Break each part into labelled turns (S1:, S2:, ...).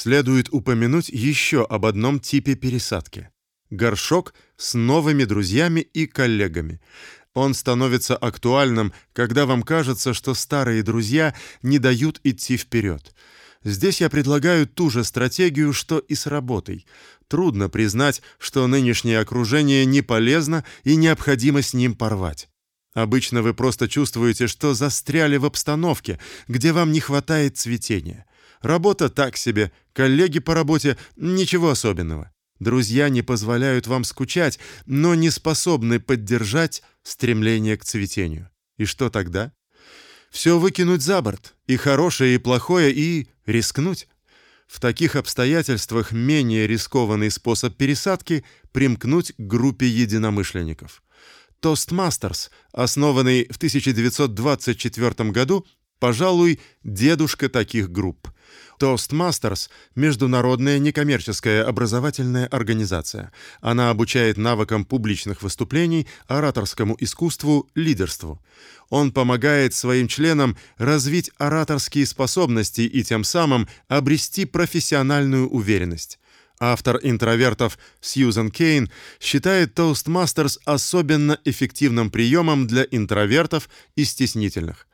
S1: Следует упомянуть еще об одном типе пересадки. Горшок с новыми друзьями и коллегами. Он становится актуальным, когда вам кажется, что старые друзья не дают идти вперед. Здесь я предлагаю ту же стратегию, что и с работой. Трудно признать, что нынешнее окружение не полезно и необходимо с ним порвать. Обычно вы просто чувствуете, что застряли в обстановке, где вам не хватает цветения. Работа так себе, коллеги по работе ничего особенного. Друзья не позволяют вам скучать, но не способны поддержать стремление к цветению. И что тогда? Все выкинуть за борт, и хорошее, и плохое, и рискнуть. В таких обстоятельствах менее рискованный способ пересадки примкнуть к группе единомышленников. Toastmasters, основанный в 1924 году, пожалуй, дедушка таких групп. Toastmasters – международная некоммерческая образовательная организация. Она обучает навыкам публичных выступлений, ораторскому искусству, лидерству. Он помогает своим членам развить ораторские способности и тем самым обрести профессиональную уверенность. Автор интровертов Сьюзен Кейн считает Toastmasters особенно эффективным приемом для интровертов и стеснительных.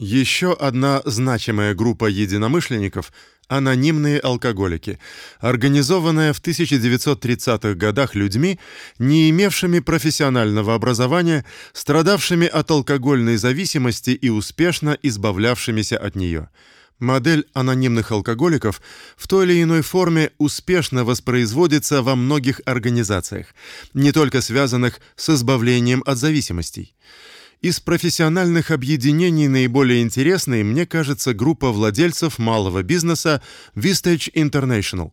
S1: Еще одна значимая группа единомышленников анонимные алкоголики, организованная в 1930-х годах людьми, не имевшими профессионального образования, страдавшими от алкогольной зависимости и успешно избавлявшимися от нее. Модель анонимных алкоголиков в той или иной форме успешно воспроизводится во многих организациях, не только связанных с избавлением от зависимостей. Из профессиональных объединений наиболее интересной, мне кажется, группа владельцев малого бизнеса Vistage International,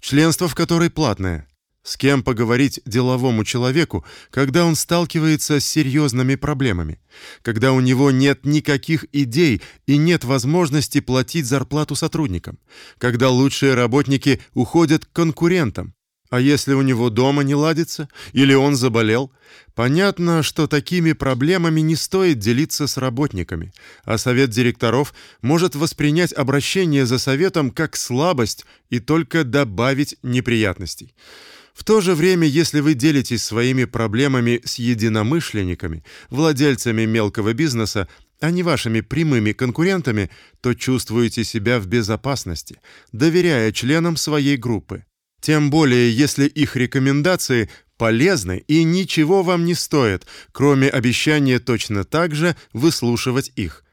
S1: членство в которой платное. С кем поговорить деловому человеку, когда он сталкивается с серьезными проблемами, когда у него нет никаких идей и нет возможности платить зарплату сотрудникам, когда лучшие работники уходят к конкурентам, а если у него дома не ладится или он заболел, понятно, что такими проблемами не стоит делиться с работниками, а совет директоров может воспринять обращение за советом как слабость и только добавить неприятностей. В то же время, если вы делитесь своими проблемами с единомышленниками, владельцами мелкого бизнеса, а не вашими прямыми конкурентами, то чувствуете себя в безопасности, доверяя членам своей группы. Тем более, если их рекомендации полезны и ничего вам не стоят, кроме обещания точно так же выслушивать их.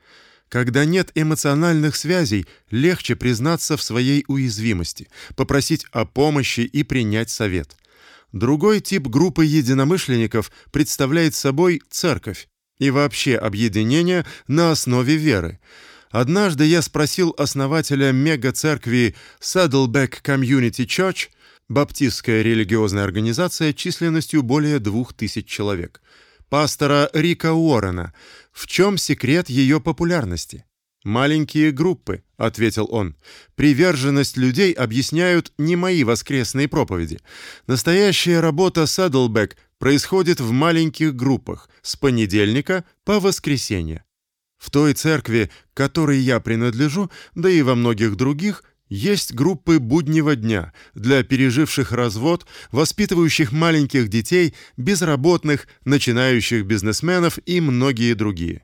S1: Когда нет эмоциональных связей, легче признаться в своей уязвимости, попросить о помощи и принять совет. Другой тип группы единомышленников представляет собой церковь и вообще объединение на основе веры. Однажды я спросил основателя мега-церкви Saddleback Community Church баптистская религиозная организация численностью более двух тысяч человек. Пастора Рика Уоррена. В чем секрет ее популярности? Маленькие группы, ответил он. Приверженность людей объясняют не мои воскресные проповеди. Настоящая работа Saddleback происходит в маленьких группах с понедельника по воскресенье. В той церкви, которой я принадлежу, да и во многих других, есть группы буднего дня для переживших развод, воспитывающих маленьких детей, безработных, начинающих бизнесменов и многие другие.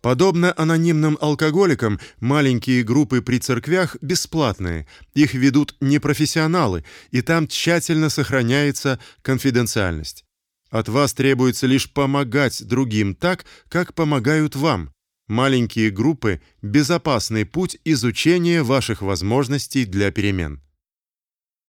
S1: Подобно анонимным алкоголикам, маленькие группы при церквях бесплатные. Их ведут непрофессионалы, и там тщательно сохраняется конфиденциальность. От вас требуется лишь помогать другим так, как помогают вам. Маленькие группы – безопасный путь изучения ваших возможностей для перемен.